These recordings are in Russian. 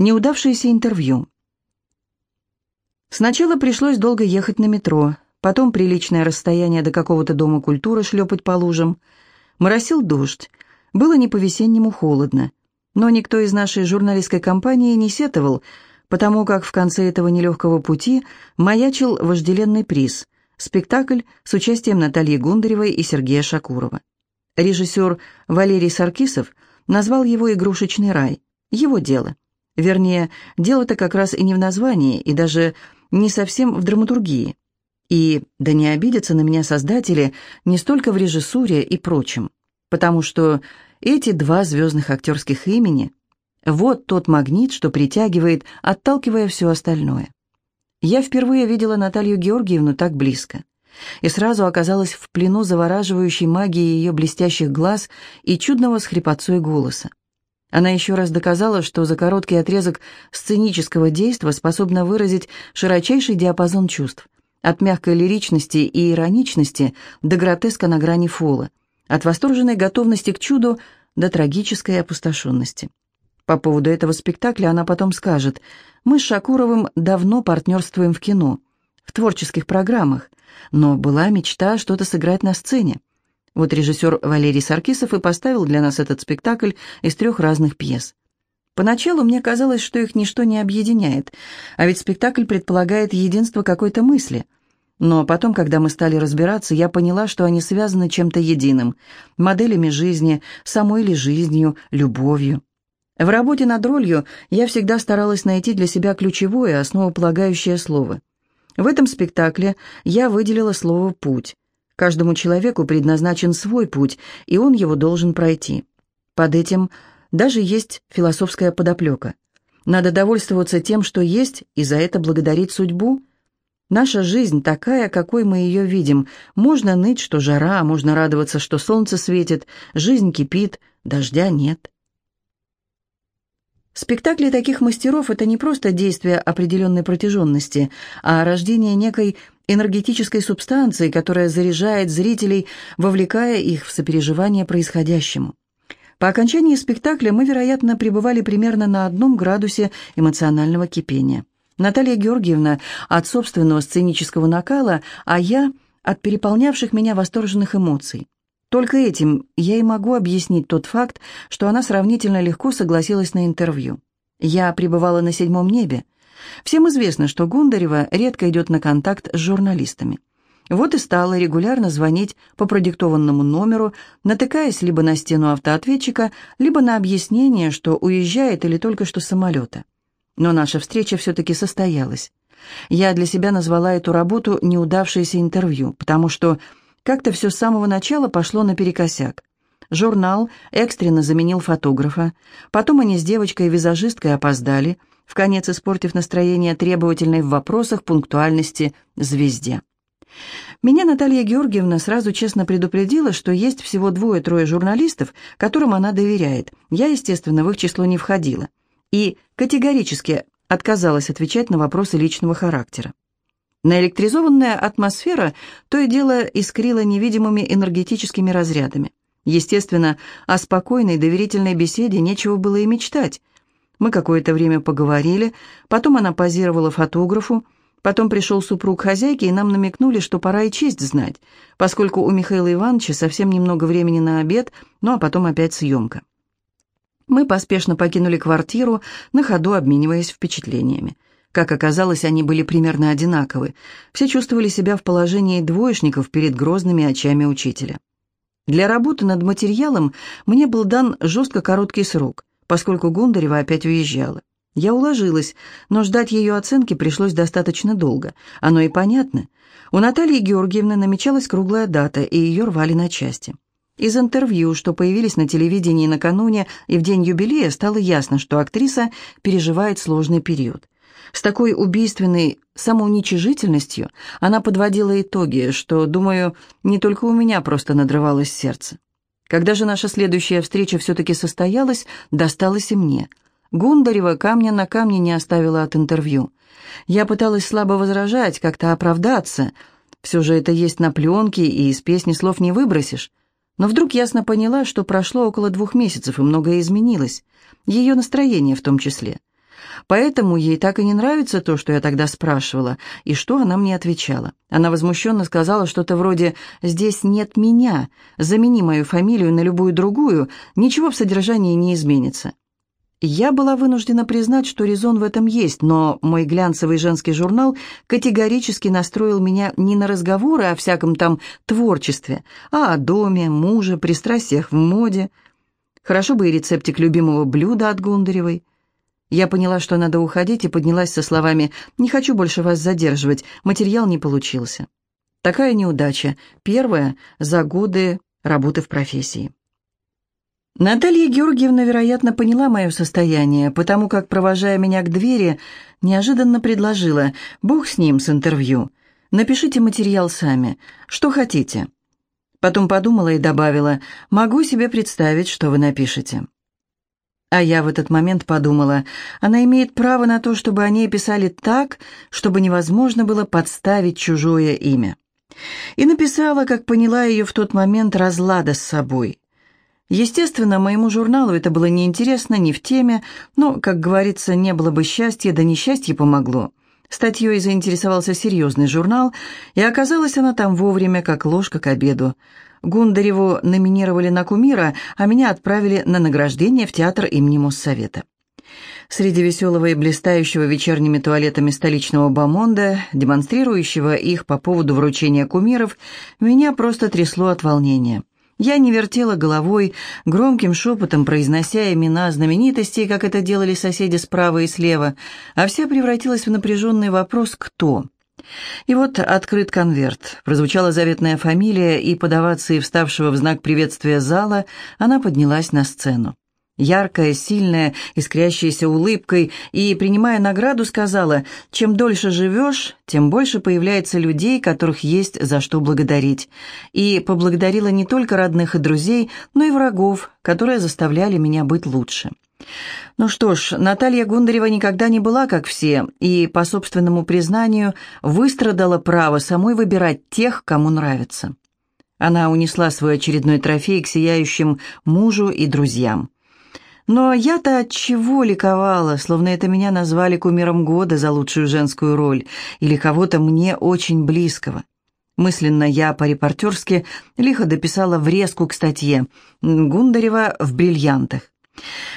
Неудавшееся интервью. Сначала пришлось долго ехать на метро, потом приличное расстояние до какого-то дома культуры шлепать по лужам. Моросил дождь, было не по-весеннему холодно, но никто из нашей журналистской компании не сетовал, потому как в конце этого нелегкого пути маячил вожделенный приз – спектакль с участием Натальи Гундаревой и Сергея Шакурова. Режиссер Валерий Саркисов назвал его «Игрушечный рай», его дело – Вернее, дело-то как раз и не в названии, и даже не совсем в драматургии. И, да не обидятся на меня создатели, не столько в режиссуре и прочем, потому что эти два звездных актерских имени – вот тот магнит, что притягивает, отталкивая все остальное. Я впервые видела Наталью Георгиевну так близко и сразу оказалась в плену завораживающей магии ее блестящих глаз и чудного с голоса. Она еще раз доказала, что за короткий отрезок сценического действа способна выразить широчайший диапазон чувств, от мягкой лиричности и ироничности до гротеска на грани фола, от восторженной готовности к чуду до трагической опустошенности. По поводу этого спектакля она потом скажет, «Мы с Шакуровым давно партнерствуем в кино, в творческих программах, но была мечта что-то сыграть на сцене. Вот режиссер Валерий Саркисов и поставил для нас этот спектакль из трех разных пьес. Поначалу мне казалось, что их ничто не объединяет, а ведь спектакль предполагает единство какой-то мысли. Но потом, когда мы стали разбираться, я поняла, что они связаны чем-то единым, моделями жизни, самой ли жизнью, любовью. В работе над ролью я всегда старалась найти для себя ключевое, основополагающее слово. В этом спектакле я выделила слово «путь». Каждому человеку предназначен свой путь, и он его должен пройти. Под этим даже есть философская подоплека. Надо довольствоваться тем, что есть, и за это благодарить судьбу. Наша жизнь такая, какой мы ее видим. Можно ныть, что жара, можно радоваться, что солнце светит, жизнь кипит, дождя нет. Спектакли таких мастеров – это не просто действие определенной протяженности, а рождение некой энергетической субстанции, которая заряжает зрителей, вовлекая их в сопереживание происходящему. По окончании спектакля мы, вероятно, пребывали примерно на одном градусе эмоционального кипения. Наталья Георгиевна от собственного сценического накала, а я от переполнявших меня восторженных эмоций. Только этим я и могу объяснить тот факт, что она сравнительно легко согласилась на интервью. Я пребывала на седьмом небе. Всем известно, что Гундарева редко идет на контакт с журналистами. Вот и стала регулярно звонить по продиктованному номеру, натыкаясь либо на стену автоответчика, либо на объяснение, что уезжает или только что самолета. Но наша встреча все-таки состоялась. Я для себя назвала эту работу «неудавшееся интервью», потому что как-то все с самого начала пошло наперекосяк. Журнал экстренно заменил фотографа, потом они с девочкой-визажисткой опоздали – в конец испортив настроение требовательной в вопросах пунктуальности звезде. Меня Наталья Георгиевна сразу честно предупредила, что есть всего двое-трое журналистов, которым она доверяет. Я, естественно, в их число не входила. И категорически отказалась отвечать на вопросы личного характера. Наэлектризованная атмосфера то и дело искрила невидимыми энергетическими разрядами. Естественно, о спокойной доверительной беседе нечего было и мечтать – мы какое-то время поговорили, потом она позировала фотографу, потом пришел супруг хозяйки, и нам намекнули, что пора и честь знать, поскольку у Михаила Ивановича совсем немного времени на обед, ну а потом опять съемка. Мы поспешно покинули квартиру, на ходу обмениваясь впечатлениями. Как оказалось, они были примерно одинаковы. Все чувствовали себя в положении двоечников перед грозными очами учителя. Для работы над материалом мне был дан жестко короткий срок – поскольку Гундарева опять уезжала. Я уложилась, но ждать ее оценки пришлось достаточно долго. Оно и понятно. У Натальи Георгиевны намечалась круглая дата, и ее рвали на части. Из интервью, что появились на телевидении накануне и в день юбилея, стало ясно, что актриса переживает сложный период. С такой убийственной самоуничижительностью она подводила итоги, что, думаю, не только у меня просто надрывалось сердце. Когда же наша следующая встреча все-таки состоялась, досталось и мне. Гундарева камня на камне не оставила от интервью. Я пыталась слабо возражать, как-то оправдаться. Все же это есть на пленке, и из песни слов не выбросишь. Но вдруг ясно поняла, что прошло около двух месяцев, и многое изменилось. Ее настроение в том числе. Поэтому ей так и не нравится то, что я тогда спрашивала, и что она мне отвечала. Она возмущенно сказала что-то вроде «здесь нет меня, замени мою фамилию на любую другую, ничего в содержании не изменится». Я была вынуждена признать, что резон в этом есть, но мой глянцевый женский журнал категорически настроил меня не на разговоры о всяком там творчестве, а о доме, муже, пристрастиях в моде. Хорошо бы и рецептик любимого блюда от Гундаревой. Я поняла, что надо уходить, и поднялась со словами «Не хочу больше вас задерживать, материал не получился». Такая неудача, первая за годы работы в профессии. Наталья Георгиевна, вероятно, поняла мое состояние, потому как, провожая меня к двери, неожиданно предложила «Бог с ним, с интервью. Напишите материал сами. Что хотите». Потом подумала и добавила «Могу себе представить, что вы напишете». А я в этот момент подумала, она имеет право на то, чтобы о ней писали так, чтобы невозможно было подставить чужое имя. И написала, как поняла ее в тот момент, разлада с собой – Естественно, моему журналу это было неинтересно, не в теме, но, как говорится, не было бы счастья, да несчастье помогло. Статьей заинтересовался серьезный журнал, и оказалась она там вовремя, как ложка к обеду. Гундареву номинировали на кумира, а меня отправили на награждение в театр имени Моссовета. Среди веселого и блистающего вечерними туалетами столичного бомонда, демонстрирующего их по поводу вручения кумиров, меня просто трясло от волнения. Я не вертела головой, громким шепотом произнося имена знаменитостей, как это делали соседи справа и слева, а вся превратилась в напряженный вопрос «Кто?». И вот открыт конверт, прозвучала заветная фамилия, и под овацией вставшего в знак приветствия зала она поднялась на сцену. Яркая, сильная, искрящаяся улыбкой, и, принимая награду, сказала, «Чем дольше живешь, тем больше появляется людей, которых есть за что благодарить». И поблагодарила не только родных и друзей, но и врагов, которые заставляли меня быть лучше. Ну что ж, Наталья Гундарева никогда не была как все, и, по собственному признанию, выстрадала право самой выбирать тех, кому нравится. Она унесла свой очередной трофей к сияющим мужу и друзьям. Но я-то от чего ликовала, словно это меня назвали кумиром года за лучшую женскую роль или кого-то мне очень близкого. Мысленно я по-репортерски лихо дописала врезку к статье Гундарева в бриллиантах.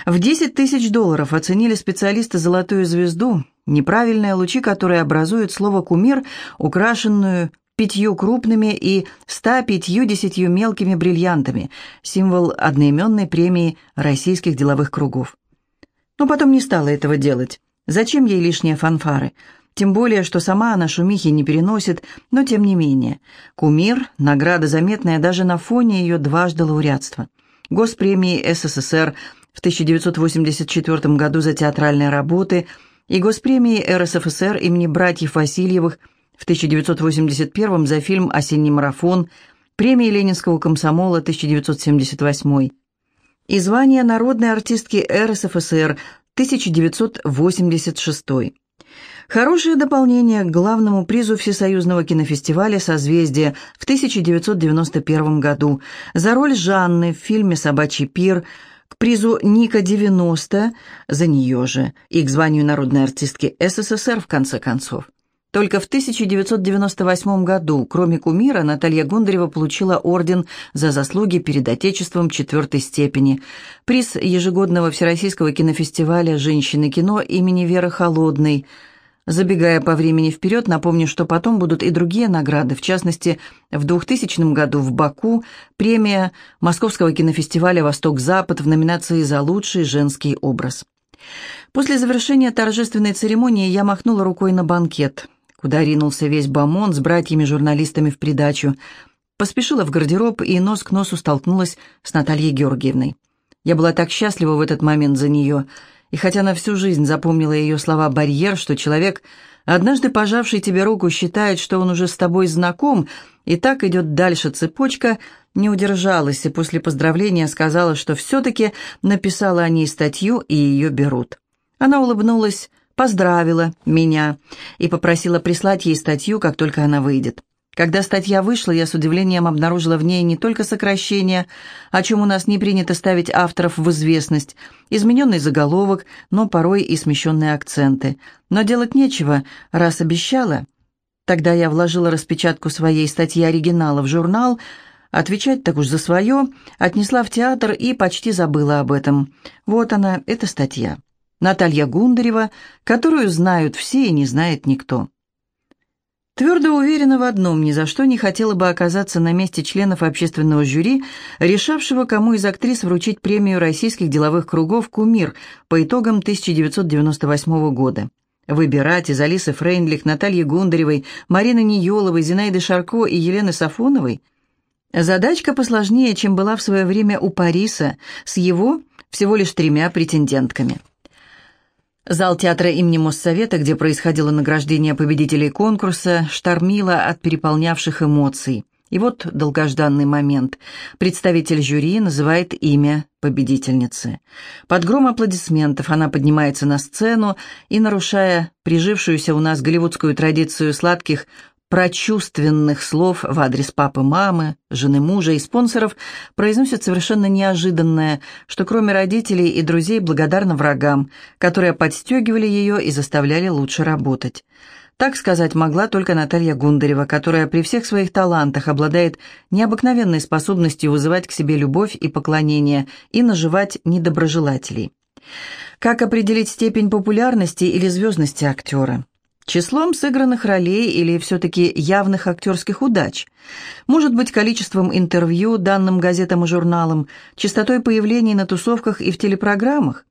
В 10 тысяч долларов оценили специалисты «Золотую звезду», неправильные лучи, которые образуют слово «кумир», украшенную пятью крупными и 150 мелкими бриллиантами, символ одноименной премии российских деловых кругов. Но потом не стала этого делать. Зачем ей лишние фанфары? Тем более, что сама она шумихи не переносит, но тем не менее. Кумир – награда заметная даже на фоне ее дважды лауреатства. Госпремии СССР в 1984 году за театральные работы и Госпремии РСФСР имени братьев Васильевых – в 1981 за фильм «Осенний марафон», премии Ленинского комсомола 1978 и звание народной артистки РСФСР 1986. Хорошее дополнение к главному призу Всесоюзного кинофестиваля «Созвездие» в 1991 году за роль Жанны в фильме «Собачий пир», к призу Ника-90 за нее же и к званию народной артистки СССР в конце концов. Только в 1998 году, кроме кумира, Наталья Гундарева получила орден за заслуги перед Отечеством четвертой степени, приз ежегодного Всероссийского кинофестиваля «Женщины кино» имени Веры Холодной. Забегая по времени вперед, напомню, что потом будут и другие награды, в частности, в 2000 году в Баку премия Московского кинофестиваля «Восток-Запад» в номинации «За лучший женский образ». После завершения торжественной церемонии я махнула рукой на банкет – куда ринулся весь Бамон с братьями-журналистами в придачу. Поспешила в гардероб и нос к носу столкнулась с Натальей Георгиевной. Я была так счастлива в этот момент за нее, и хотя на всю жизнь запомнила ее слова «барьер», что человек, однажды пожавший тебе руку, считает, что он уже с тобой знаком, и так идет дальше цепочка, не удержалась и после поздравления сказала, что все-таки написала о ней статью, и ее берут. Она улыбнулась, поздравила меня и попросила прислать ей статью, как только она выйдет. Когда статья вышла, я с удивлением обнаружила в ней не только сокращение, о чем у нас не принято ставить авторов в известность, измененный заголовок, но порой и смещенные акценты. Но делать нечего, раз обещала. Тогда я вложила распечатку своей статьи оригинала в журнал, отвечать так уж за свое, отнесла в театр и почти забыла об этом. Вот она, эта статья. Наталья Гундарева, которую знают все и не знает никто. Твердо уверена в одном, ни за что не хотела бы оказаться на месте членов общественного жюри, решавшего, кому из актрис вручить премию российских деловых кругов «Кумир» по итогам 1998 года. Выбирать из Алисы Фрейндлих, Натальи Гундаревой, Марины Ниеловой, Зинаиды Шарко и Елены Сафоновой – задачка посложнее, чем была в свое время у Париса с его всего лишь тремя претендентками – Зал театра имени Моссовета, где происходило награждение победителей конкурса, штормило от переполнявших эмоций. И вот долгожданный момент. Представитель жюри называет имя победительницы. Под гром аплодисментов она поднимается на сцену и, нарушая прижившуюся у нас голливудскую традицию сладких прочувственных слов в адрес папы, мамы, жены мужа и спонсоров произносит совершенно неожиданное, что кроме родителей и друзей благодарна врагам, которые подстегивали ее и заставляли лучше работать. Так сказать могла только Наталья Гундарева, которая при всех своих талантах обладает необыкновенной способностью вызывать к себе любовь и поклонение и наживать недоброжелателей. Как определить степень популярности или звездности актера? Числом сыгранных ролей или все-таки явных актерских удач? Может быть, количеством интервью, данным газетам и журналам, частотой появлений на тусовках и в телепрограммах?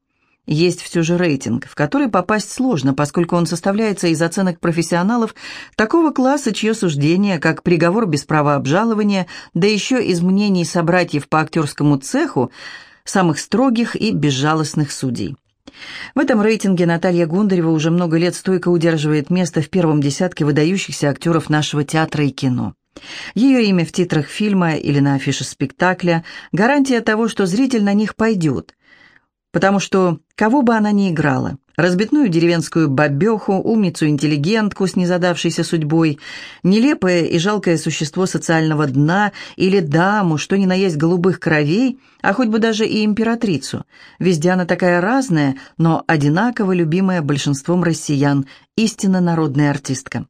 Есть все же рейтинг, в который попасть сложно, поскольку он составляется из оценок профессионалов такого класса, чье суждение, как приговор без права обжалования, да еще из мнений собратьев по актерскому цеху, самых строгих и безжалостных судей. В этом рейтинге Наталья Гундарева уже много лет стойко удерживает место в первом десятке выдающихся актеров нашего театра и кино. Ее имя в титрах фильма или на афише спектакля – гарантия того, что зритель на них пойдет. Потому что кого бы она ни играла, разбитную деревенскую бабеху, умницу-интеллигентку с незадавшейся судьбой, нелепое и жалкое существо социального дна или даму, что ни на есть голубых кровей, а хоть бы даже и императрицу. Везде она такая разная, но одинаково любимая большинством россиян, истинно народная артистка.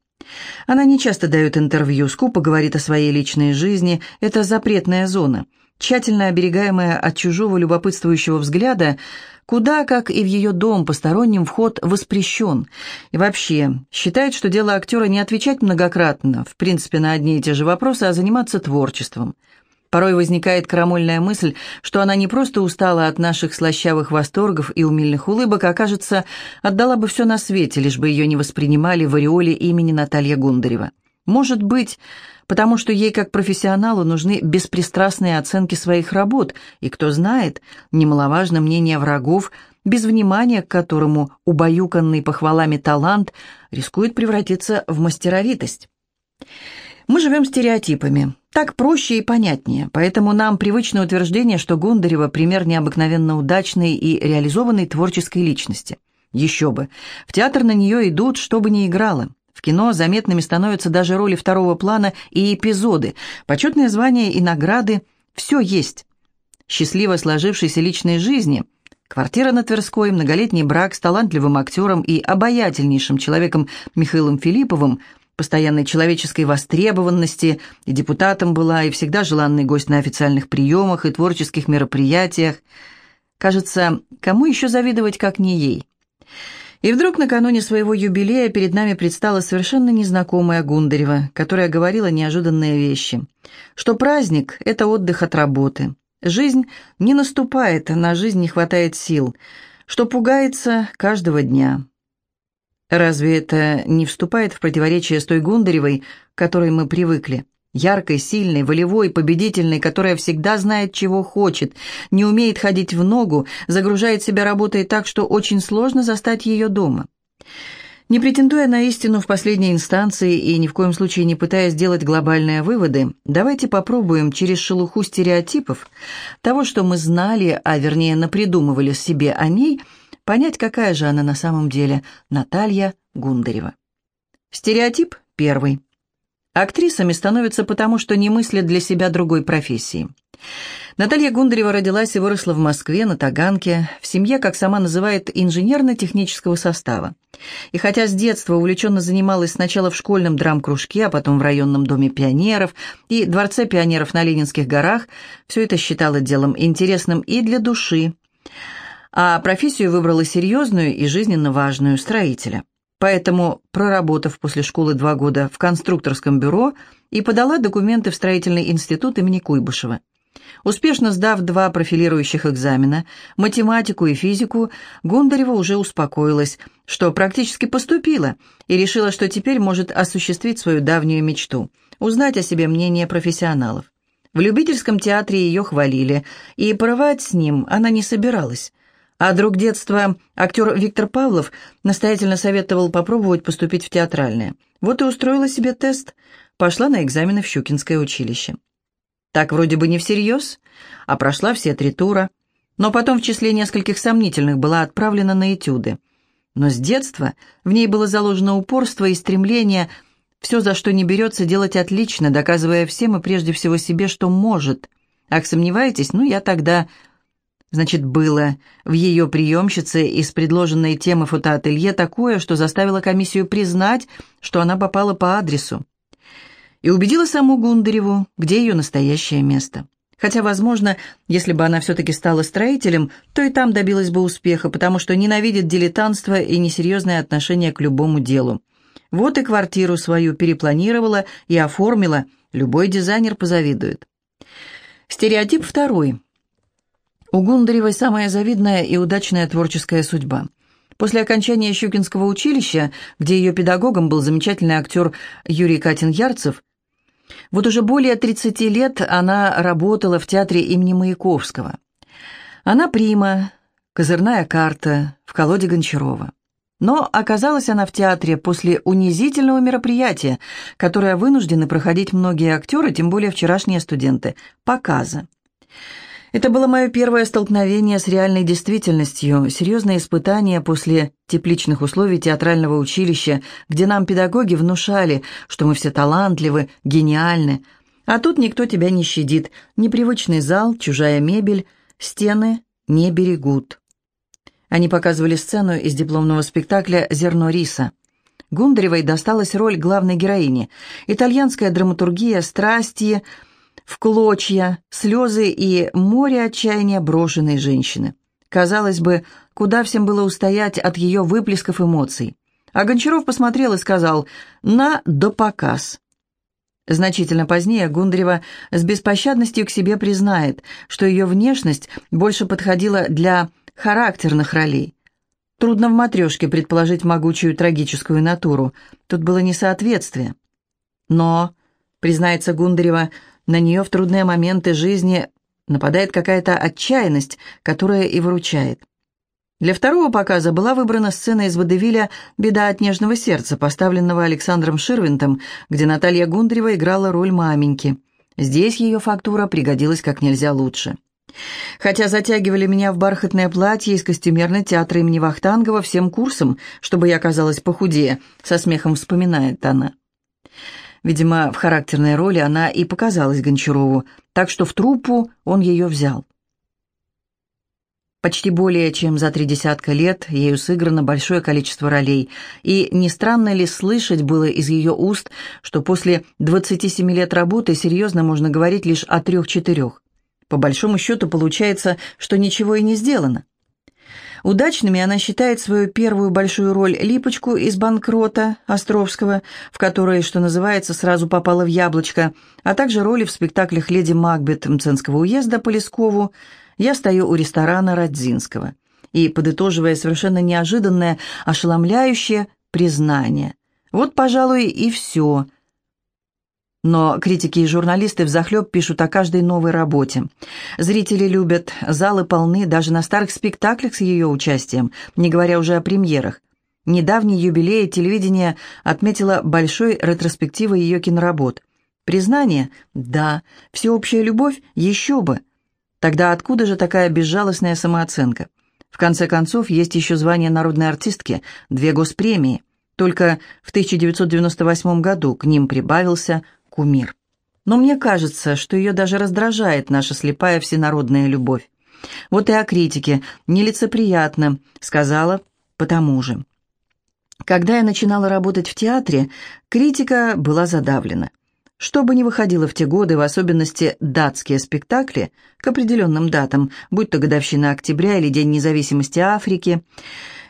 Она не часто дает интервью, скупо говорит о своей личной жизни, это запретная зона. Тщательно оберегаемая от чужого любопытствующего взгляда, куда, как и в ее дом, посторонним вход воспрещен. И вообще, считает, что дело актера не отвечать многократно, в принципе, на одни и те же вопросы, а заниматься творчеством. Порой возникает крамольная мысль, что она не просто устала от наших слащавых восторгов и умильных улыбок, а, кажется, отдала бы все на свете, лишь бы ее не воспринимали в ореоле имени Наталья Гундарева. Может быть, потому что ей как профессионалу нужны беспристрастные оценки своих работ, и, кто знает, немаловажно мнение врагов, без внимания к которому убаюканный похвалами талант рискует превратиться в мастеровитость. Мы живем стереотипами. Так проще и понятнее, поэтому нам привычно утверждение, что Гундарева – пример необыкновенно удачной и реализованной творческой личности. Еще бы. В театр на нее идут, что бы ни играла. Кино заметными становятся даже роли второго плана и эпизоды, почетные звания и награды – все есть. Счастливо сложившейся личной жизни – квартира на Тверской, многолетний брак с талантливым актером и обаятельнейшим человеком Михаилом Филипповым, постоянной человеческой востребованности, и депутатом была, и всегда желанный гость на официальных приемах и творческих мероприятиях. Кажется, кому еще завидовать, как не ей? И вдруг накануне своего юбилея перед нами предстала совершенно незнакомая Гундарева, которая говорила неожиданные вещи. Что праздник – это отдых от работы. Жизнь не наступает, на жизнь не хватает сил. Что пугается каждого дня. Разве это не вступает в противоречие с той Гундаревой, к которой мы привыкли? Яркой, сильной, волевой, победительной, которая всегда знает, чего хочет, не умеет ходить в ногу, загружает себя работой так, что очень сложно застать ее дома. Не претендуя на истину в последней инстанции и ни в коем случае не пытаясь сделать глобальные выводы, давайте попробуем через шелуху стереотипов того, что мы знали, а вернее напридумывали себе о ней, понять, какая же она на самом деле, Наталья Гундарева. Стереотип первый. Актрисами становятся потому, что не мыслят для себя другой профессии. Наталья Гундарева родилась и выросла в Москве, на Таганке, в семье, как сама называет, инженерно-технического состава. И хотя с детства увлеченно занималась сначала в школьном драм-кружке, а потом в районном доме пионеров и Дворце пионеров на Ленинских горах, все это считала делом интересным и для души, а профессию выбрала серьезную и жизненно важную – строителя. Поэтому, проработав после школы два года в конструкторском бюро, и подала документы в строительный институт имени Куйбышева. Успешно сдав два профилирующих экзамена, математику и физику, Гундарева уже успокоилась, что практически поступила, и решила, что теперь может осуществить свою давнюю мечту – узнать о себе мнение профессионалов. В любительском театре ее хвалили, и порывать с ним она не собиралась. А друг детства, актер Виктор Павлов, настоятельно советовал попробовать поступить в театральное. Вот и устроила себе тест, пошла на экзамены в Щукинское училище. Так вроде бы не всерьез, а прошла все три тура, но потом в числе нескольких сомнительных была отправлена на этюды. Но с детства в ней было заложено упорство и стремление все, за что не берется, делать отлично, доказывая всем и прежде всего себе, что может. Ах, сомневаетесь? Ну, я тогда... Значит, было в ее приемщице из предложенной темы фотоателье такое, что заставило комиссию признать, что она попала по адресу и убедила саму Гундареву, где ее настоящее место. Хотя, возможно, если бы она все-таки стала строителем, то и там добилась бы успеха, потому что ненавидит дилетантство и несерьезное отношение к любому делу. Вот и квартиру свою перепланировала и оформила, любой дизайнер позавидует. Стереотип второй. У Гундаревой самая завидная и удачная творческая судьба. После окончания Щукинского училища, где ее педагогом был замечательный актер Юрий Катин-Ярцев, вот уже более 30 лет она работала в театре имени Маяковского. Она прима, козырная карта в колоде Гончарова. Но оказалась она в театре после унизительного мероприятия, которое вынуждены проходить многие актеры, тем более вчерашние студенты – показа. Это было мое первое столкновение с реальной действительностью, серьезное испытание после тепличных условий театрального училища, где нам педагоги внушали, что мы все талантливы, гениальны. А тут никто тебя не щадит. Непривычный зал, чужая мебель, стены не берегут. Они показывали сцену из дипломного спектакля «Зерно риса». Гундаревой досталась роль главной героини. Итальянская драматургия, страсти – в клочья, слезы и море отчаяния брошенной женщины. Казалось бы, куда всем было устоять от ее выплесков эмоций. А Гончаров посмотрел и сказал «на допоказ». Значительно позднее Гундарева с беспощадностью к себе признает, что ее внешность больше подходила для характерных ролей. Трудно в матрешке предположить могучую трагическую натуру. Тут было несоответствие. Но, признается Гундарева, на нее в трудные моменты жизни нападает какая-то отчаянность, которая и выручает. Для второго показа была выбрана сцена из водевиля «Беда от нежного сердца», поставленного Александром Ширвинтом, где Наталья Гундарева играла роль маменьки. Здесь ее фактура пригодилась как нельзя лучше. Хотя затягивали меня в бархатное платье из костюмерной театра имени Вахтангова всем курсом, чтобы я казалась похудее, со смехом вспоминает она. Видимо, в характерной роли она и показалась Гончарову, так что в труппу он ее взял. Почти более чем за три десятка лет ею сыграно большое количество ролей, и не странно ли слышать было из ее уст, что после 27 лет работы серьезно можно говорить лишь о трех-четырех. По большому счету получается, что ничего и не сделано. Удачными она считает свою первую большую роль Липочку из «Банкрота» Островского, в которой, что называется, сразу попала в яблочко, а также роли в спектаклях «Леди Макбет» Мценского уезда по Лескову «Я стою у ресторана Радзинского» и, подытоживая совершенно неожиданное, ошеломляющее признание. Вот, пожалуй, и все – но критики и журналисты взахлеб пишут о каждой новой работе. Зрители любят, залы полны даже на старых спектаклях с ее участием, не говоря уже о премьерах. Недавний юбилей телевидения отметила большой ретроспективой ее киноработ. Признание? Да. Всеобщая любовь? Еще бы. Тогда откуда же такая безжалостная самооценка? В конце концов, есть еще звание народной артистки, две госпремии. Только в 1998 году к ним прибавился кумир. Но мне кажется, что ее даже раздражает наша слепая всенародная любовь. Вот и о критике нелицеприятно, сказала потому же. Когда я начинала работать в театре, критика была задавлена. Что бы ни выходило в те годы, в особенности датские спектакли, к определенным датам, будь то годовщина октября или День независимости Африки,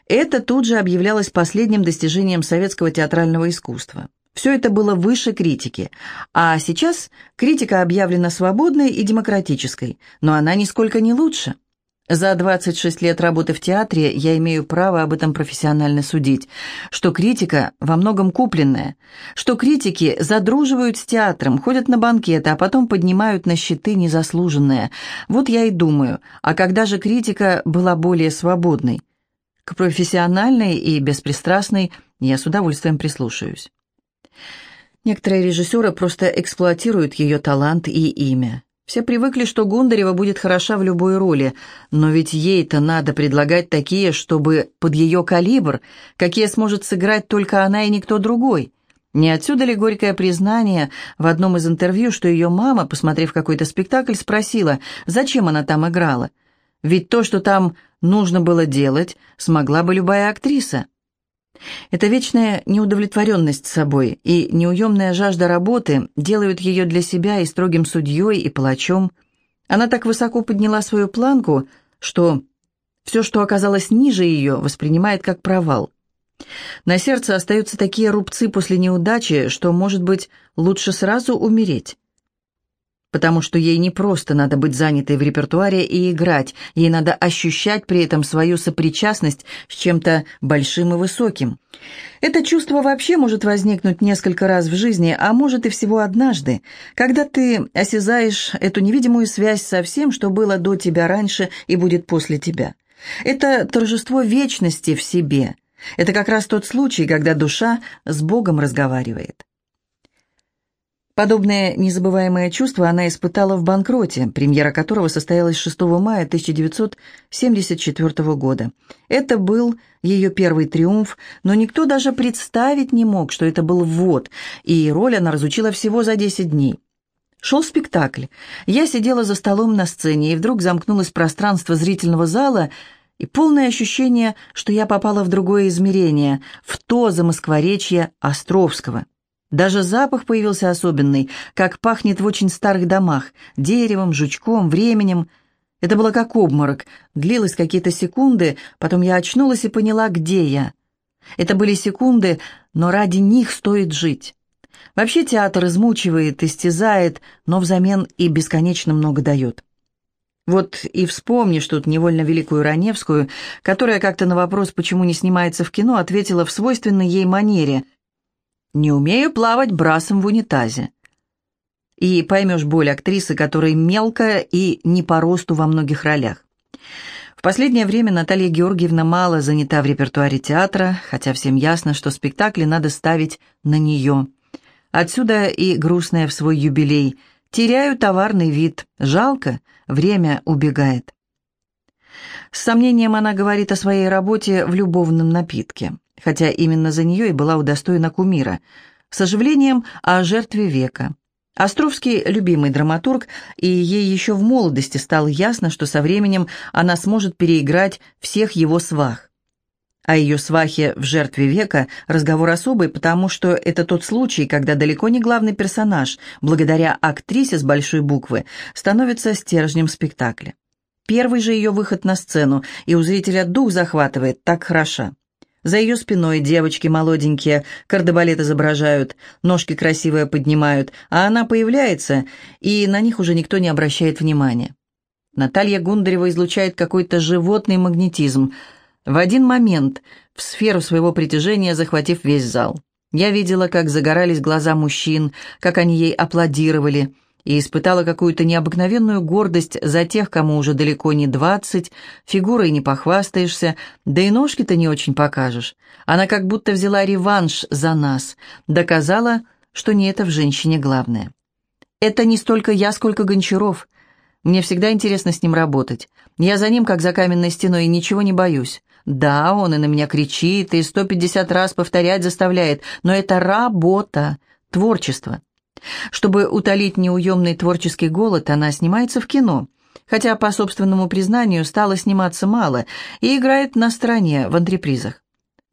это тут же объявлялось последним достижением советского театрального искусства. Все это было выше критики, а сейчас критика объявлена свободной и демократической, но она нисколько не лучше. За 26 лет работы в театре я имею право об этом профессионально судить, что критика во многом купленная, что критики задруживают с театром, ходят на банкеты, а потом поднимают на счеты незаслуженные. Вот я и думаю, а когда же критика была более свободной? К профессиональной и беспристрастной я с удовольствием прислушаюсь. Некоторые режиссеры просто эксплуатируют ее талант и имя. Все привыкли, что Гундарева будет хороша в любой роли, но ведь ей-то надо предлагать такие, чтобы под ее калибр, какие сможет сыграть только она и никто другой. Не отсюда ли горькое признание в одном из интервью, что ее мама, посмотрев какой-то спектакль, спросила, зачем она там играла? Ведь то, что там нужно было делать, смогла бы любая актриса. Эта вечная неудовлетворенность собой и неуемная жажда работы делают ее для себя и строгим судьей, и палачом. Она так высоко подняла свою планку, что все, что оказалось ниже ее, воспринимает как провал. На сердце остаются такие рубцы после неудачи, что, может быть, лучше сразу умереть потому что ей не просто надо быть занятой в репертуаре и играть, ей надо ощущать при этом свою сопричастность с чем-то большим и высоким. Это чувство вообще может возникнуть несколько раз в жизни, а может и всего однажды, когда ты осязаешь эту невидимую связь со всем, что было до тебя раньше и будет после тебя. Это торжество вечности в себе. Это как раз тот случай, когда душа с Богом разговаривает. Подобное незабываемое чувство она испытала в «Банкроте», премьера которого состоялась 6 мая 1974 года. Это был ее первый триумф, но никто даже представить не мог, что это был ввод, и роль она разучила всего за 10 дней. Шел спектакль. Я сидела за столом на сцене, и вдруг замкнулось пространство зрительного зала, и полное ощущение, что я попала в другое измерение, в то замоскворечье Островского. Даже запах появился особенный, как пахнет в очень старых домах, деревом, жучком, временем. Это было как обморок, длилось какие-то секунды, потом я очнулась и поняла, где я. Это были секунды, но ради них стоит жить. Вообще театр измучивает, истязает, но взамен и бесконечно много дает. Вот и вспомнишь тут невольно великую Раневскую, которая как-то на вопрос, почему не снимается в кино, ответила в свойственной ей манере – не умею плавать брасом в унитазе. И поймешь боль актрисы, которая мелкая и не по росту во многих ролях. В последнее время Наталья Георгиевна мало занята в репертуаре театра, хотя всем ясно, что спектакли надо ставить на нее. Отсюда и грустная в свой юбилей. Теряю товарный вид. Жалко, время убегает. С сомнением она говорит о своей работе в любовном напитке хотя именно за нее и была удостоена кумира. С оживлением о жертве века. Островский – любимый драматург, и ей еще в молодости стало ясно, что со временем она сможет переиграть всех его свах. О ее свахе в «Жертве века» разговор особый, потому что это тот случай, когда далеко не главный персонаж, благодаря актрисе с большой буквы, становится стержнем спектакля. Первый же ее выход на сцену, и у зрителя дух захватывает, так хороша. За ее спиной девочки молоденькие кардебалет изображают, ножки красивые поднимают, а она появляется, и на них уже никто не обращает внимания. Наталья Гундарева излучает какой-то животный магнетизм. В один момент в сферу своего притяжения захватив весь зал. Я видела, как загорались глаза мужчин, как они ей аплодировали – и испытала какую-то необыкновенную гордость за тех, кому уже далеко не двадцать, фигурой не похвастаешься, да и ножки-то не очень покажешь. Она как будто взяла реванш за нас, доказала, что не это в женщине главное. Это не столько я, сколько Гончаров. Мне всегда интересно с ним работать. Я за ним, как за каменной стеной, и ничего не боюсь. Да, он и на меня кричит, и 150 раз повторять заставляет, но это работа, творчество. Чтобы утолить неуемный творческий голод, она снимается в кино, хотя, по собственному признанию, стала сниматься мало и играет на стороне в антрепризах.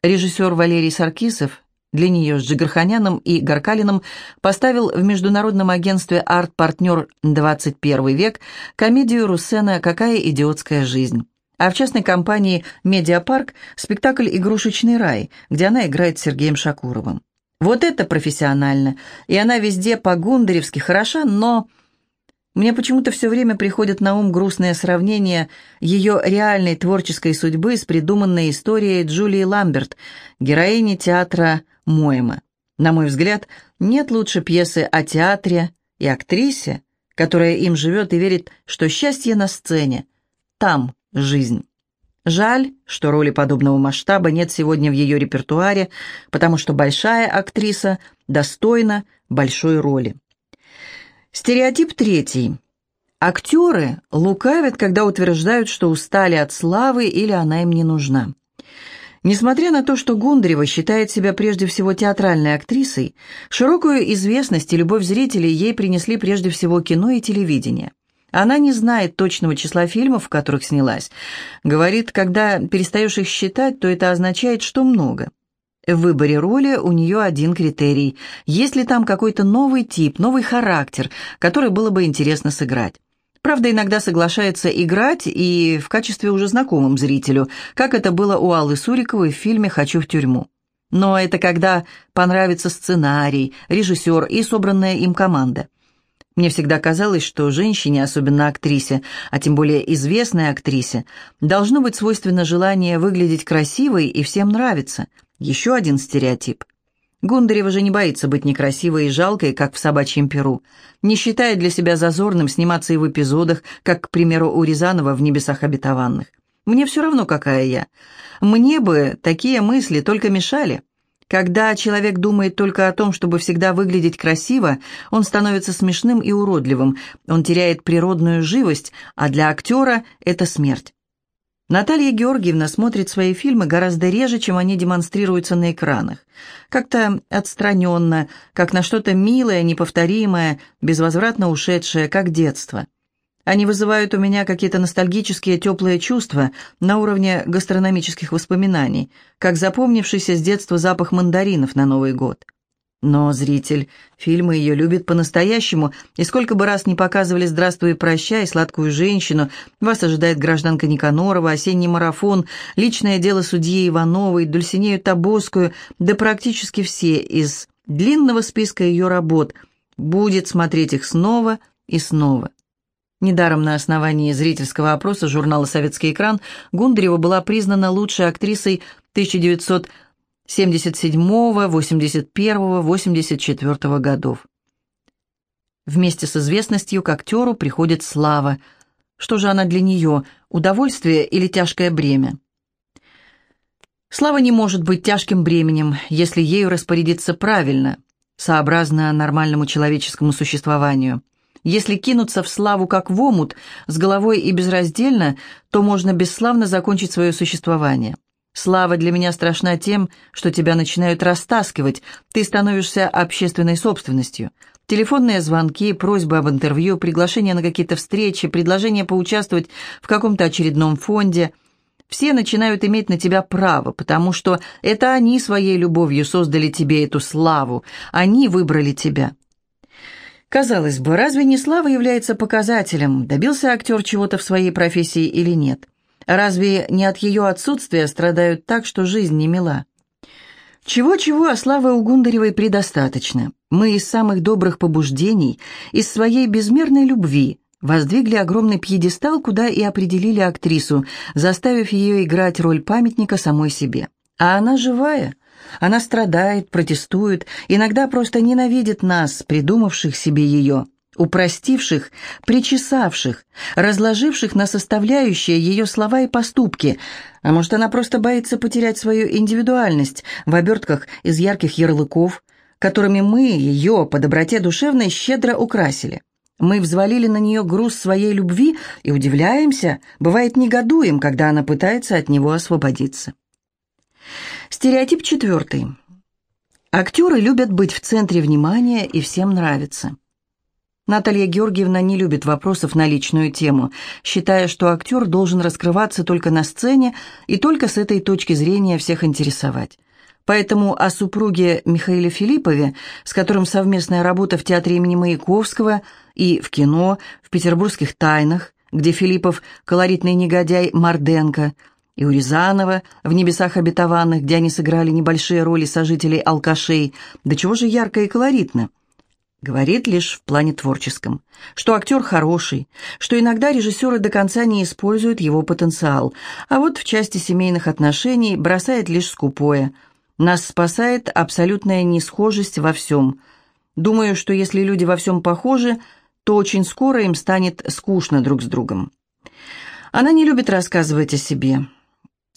Режиссер Валерий Саркисов для нее с Джигарханяном и Гаркалиным поставил в международном агентстве «Арт-партнер 21 век» комедию Руссена «Какая идиотская жизнь». А в частной компании «Медиапарк» спектакль «Игрушечный рай», где она играет с Сергеем Шакуровым. Вот это профессионально, и она везде по-гундаревски хороша, но... Мне почему-то все время приходит на ум грустное сравнение ее реальной творческой судьбы с придуманной историей Джулии Ламберт, героини театра Моэма. На мой взгляд, нет лучше пьесы о театре и актрисе, которая им живет и верит, что счастье на сцене, там жизнь. Жаль, что роли подобного масштаба нет сегодня в ее репертуаре, потому что большая актриса достойна большой роли. Стереотип третий. Актеры лукавят, когда утверждают, что устали от славы или она им не нужна. Несмотря на то, что Гундарева считает себя прежде всего театральной актрисой, широкую известность и любовь зрителей ей принесли прежде всего кино и телевидение. Она не знает точного числа фильмов, в которых снялась. Говорит, когда перестаешь их считать, то это означает, что много. В выборе роли у нее один критерий. Есть ли там какой-то новый тип, новый характер, который было бы интересно сыграть? Правда, иногда соглашается играть и в качестве уже знакомым зрителю, как это было у Аллы Суриковой в фильме «Хочу в тюрьму». Но это когда понравится сценарий, режиссер и собранная им команда. Мне всегда казалось, что женщине, особенно актрисе, а тем более известной актрисе, должно быть свойственно желание выглядеть красивой и всем нравиться – еще один стереотип. Гундарева же не боится быть некрасивой и жалкой, как в «Собачьем перу». Не считает для себя зазорным сниматься и в эпизодах, как, к примеру, у Рязанова в «Небесах обетованных». Мне все равно, какая я. Мне бы такие мысли только мешали. Когда человек думает только о том, чтобы всегда выглядеть красиво, он становится смешным и уродливым, он теряет природную живость, а для актера это смерть. Наталья Георгиевна смотрит свои фильмы гораздо реже, чем они демонстрируются на экранах. Как-то отстраненно, как на что-то милое, неповторимое, безвозвратно ушедшее, как детство. Они вызывают у меня какие-то ностальгические теплые чувства на уровне гастрономических воспоминаний, как запомнившийся с детства запах мандаринов на Новый год. Но зритель фильмы ее любит по-настоящему, и сколько бы раз не показывали «Здравствуй и прощай», «Сладкую женщину», «Вас ожидает гражданка Никанорова», «Осенний марафон», «Личное дело судьи Ивановой», «Дульсинею Табоскую», да практически все из длинного списка ее работ, будет смотреть их снова и снова. Недаром на основании зрительского опроса журнала «Советский экран» Гундарева была признана лучшей актрисой 1900 77, 81, 84 годов. Вместе с известностью к актеру приходит слава. Что же она для нее, удовольствие или тяжкое бремя? Слава не может быть тяжким бременем, если ею распорядиться правильно, сообразно нормальному человеческому существованию. Если кинуться в славу как в омут, с головой и безраздельно, то можно бесславно закончить свое существование. Слава для меня страшна тем, что тебя начинают растаскивать, ты становишься общественной собственностью. Телефонные звонки, просьбы об интервью, приглашения на какие-то встречи, предложения поучаствовать в каком-то очередном фонде – все начинают иметь на тебя право, потому что это они своей любовью создали тебе эту славу, они выбрали тебя. Казалось бы, разве не слава является показателем, добился актер чего-то в своей профессии или нет? Разве не от ее отсутствия страдают так, что жизнь не мила? Чего-чего, а славы у Гундаревой предостаточно. Мы из самых добрых побуждений, из своей безмерной любви, воздвигли огромный пьедестал, куда и определили актрису, заставив ее играть роль памятника самой себе. А она живая. Она страдает, протестует, иногда просто ненавидит нас, придумавших себе ее упростивших, причесавших, разложивших на составляющие ее слова и поступки. А может, она просто боится потерять свою индивидуальность в обертках из ярких ярлыков, которыми мы ее по доброте душевной щедро украсили. Мы взвалили на нее груз своей любви и удивляемся, бывает негодуем, когда она пытается от него освободиться. Стереотип четвертый. Актеры любят быть в центре внимания и всем нравится. Наталья Георгиевна не любит вопросов на личную тему, считая, что актер должен раскрываться только на сцене и только с этой точки зрения всех интересовать. Поэтому о супруге Михаиле Филиппове, с которым совместная работа в театре имени Маяковского и в кино, в «Петербургских тайнах», где Филиппов – колоритный негодяй Марденко, и у Рязанова в «Небесах обетованных», где они сыграли небольшие роли сожителей-алкашей, да чего же ярко и колоритно. Говорит лишь в плане творческом, что актер хороший, что иногда режиссеры до конца не используют его потенциал, а вот в части семейных отношений бросает лишь скупое – нас спасает абсолютная несхожесть во всем. Думаю, что если люди во всем похожи, то очень скоро им станет скучно друг с другом. Она не любит рассказывать о себе.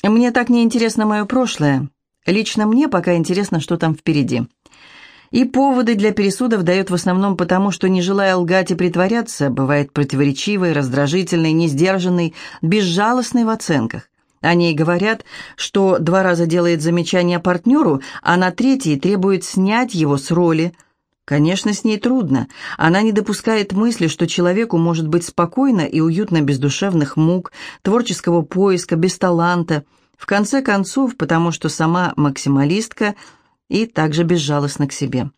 Мне так не интересно мое прошлое. Лично мне пока интересно, что там впереди. И поводы для пересудов дает в основном потому, что, не желая лгать и притворяться, бывает противоречивой, раздражительной, несдержанной, безжалостной в оценках. О ней говорят, что два раза делает замечание партнеру, а на третий требует снять его с роли. Конечно, с ней трудно. Она не допускает мысли, что человеку может быть спокойно и уютно без душевных мук, творческого поиска, без таланта. В конце концов, потому что сама максималистка и также безжалостна к себе.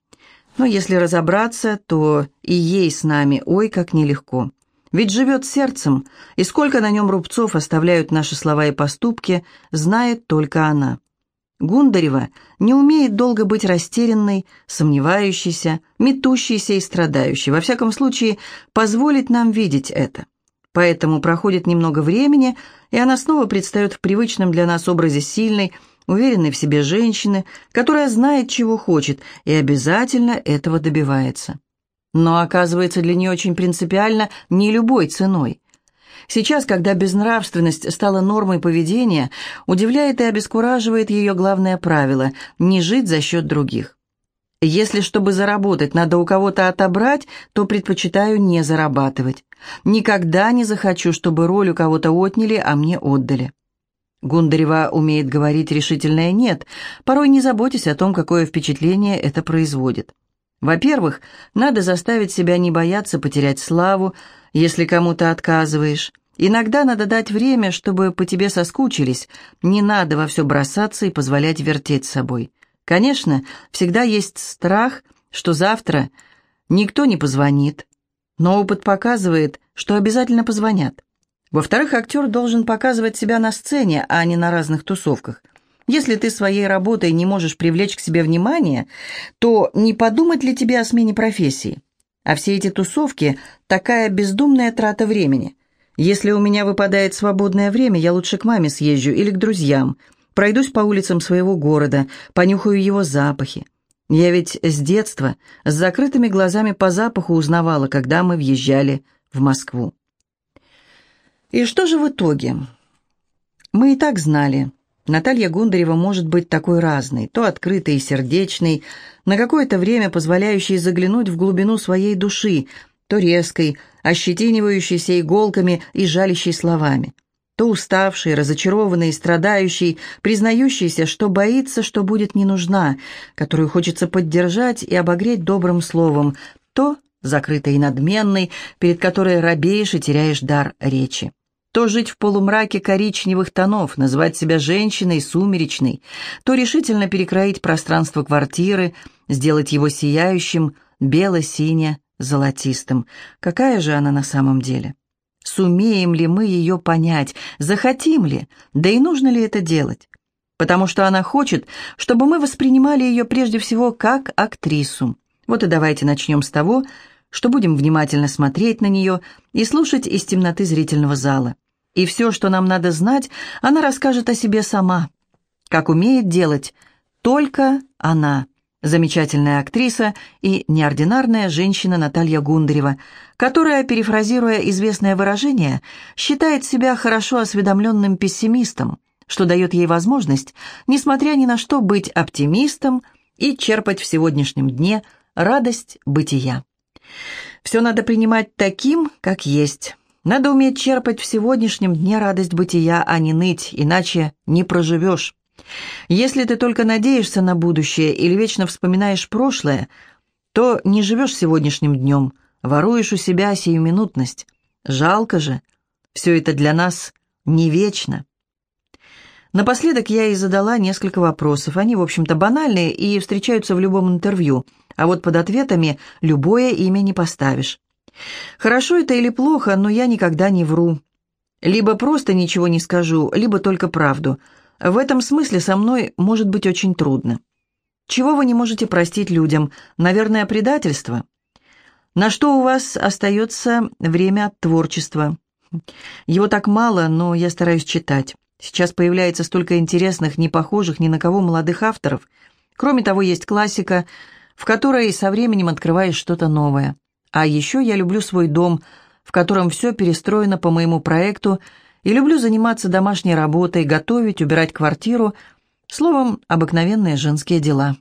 Но если разобраться, то и ей с нами ой как нелегко. Ведь живет сердцем, и сколько на нем рубцов оставляют наши слова и поступки, знает только она. Гундарева не умеет долго быть растерянной, сомневающейся, метущейся и страдающей, во всяком случае, позволить нам видеть это. Поэтому проходит немного времени, и она снова предстает в привычном для нас образе сильной, уверенной в себе женщины, которая знает, чего хочет, и обязательно этого добивается. Но оказывается для нее очень принципиально не любой ценой. Сейчас, когда безнравственность стала нормой поведения, удивляет и обескураживает ее главное правило – не жить за счет других. Если, чтобы заработать, надо у кого-то отобрать, то предпочитаю не зарабатывать. Никогда не захочу, чтобы роль у кого-то отняли, а мне отдали. Гундарева умеет говорить решительное «нет», порой не заботясь о том, какое впечатление это производит. Во-первых, надо заставить себя не бояться потерять славу, если кому-то отказываешь. Иногда надо дать время, чтобы по тебе соскучились. Не надо во все бросаться и позволять вертеть собой. Конечно, всегда есть страх, что завтра никто не позвонит. Но опыт показывает, что обязательно позвонят. Во-вторых, актер должен показывать себя на сцене, а не на разных тусовках – если ты своей работой не можешь привлечь к себе внимание, то не подумать ли тебе о смене профессии? А все эти тусовки – такая бездумная трата времени. Если у меня выпадает свободное время, я лучше к маме съезжу или к друзьям, пройдусь по улицам своего города, понюхаю его запахи. Я ведь с детства с закрытыми глазами по запаху узнавала, когда мы въезжали в Москву. И что же в итоге? Мы и так знали, Наталья Гундарева может быть такой разной, то открытой и сердечной, на какое-то время позволяющей заглянуть в глубину своей души, то резкой, ощетинивающейся иголками и жалящей словами, то уставшей, разочарованной, страдающей, признающейся, что боится, что будет не нужна, которую хочется поддержать и обогреть добрым словом, то закрытой и надменной, перед которой робеешь и теряешь дар речи то жить в полумраке коричневых тонов, назвать себя женщиной сумеречной, то решительно перекроить пространство квартиры, сделать его сияющим, бело-сине-золотистым. Какая же она на самом деле? Сумеем ли мы ее понять, захотим ли, да и нужно ли это делать? Потому что она хочет, чтобы мы воспринимали ее прежде всего как актрису. Вот и давайте начнем с того, что будем внимательно смотреть на нее и слушать из темноты зрительного зала. И все, что нам надо знать, она расскажет о себе сама. Как умеет делать только она, замечательная актриса и неординарная женщина Наталья Гундарева, которая, перефразируя известное выражение, считает себя хорошо осведомленным пессимистом, что дает ей возможность, несмотря ни на что, быть оптимистом и черпать в сегодняшнем дне радость бытия. Все надо принимать таким, как есть. Надо уметь черпать в сегодняшнем дне радость бытия, а не ныть, иначе не проживешь. Если ты только надеешься на будущее или вечно вспоминаешь прошлое, то не живешь сегодняшним днем, воруешь у себя сиюминутность. Жалко же, все это для нас не вечно. Напоследок я и задала несколько вопросов. Они, в общем-то, банальные и встречаются в любом интервью, а вот под ответами любое имя не поставишь. Хорошо это или плохо, но я никогда не вру. Либо просто ничего не скажу, либо только правду. В этом смысле со мной может быть очень трудно. Чего вы не можете простить людям? Наверное, предательство. На что у вас остается время от творчества? Его так мало, но я стараюсь читать. Сейчас появляется столько интересных, не похожих ни на кого молодых авторов. Кроме того, есть классика, в которой со временем открываешь что-то новое. А еще я люблю свой дом, в котором все перестроено по моему проекту, и люблю заниматься домашней работой, готовить, убирать квартиру, словом, обыкновенные женские дела.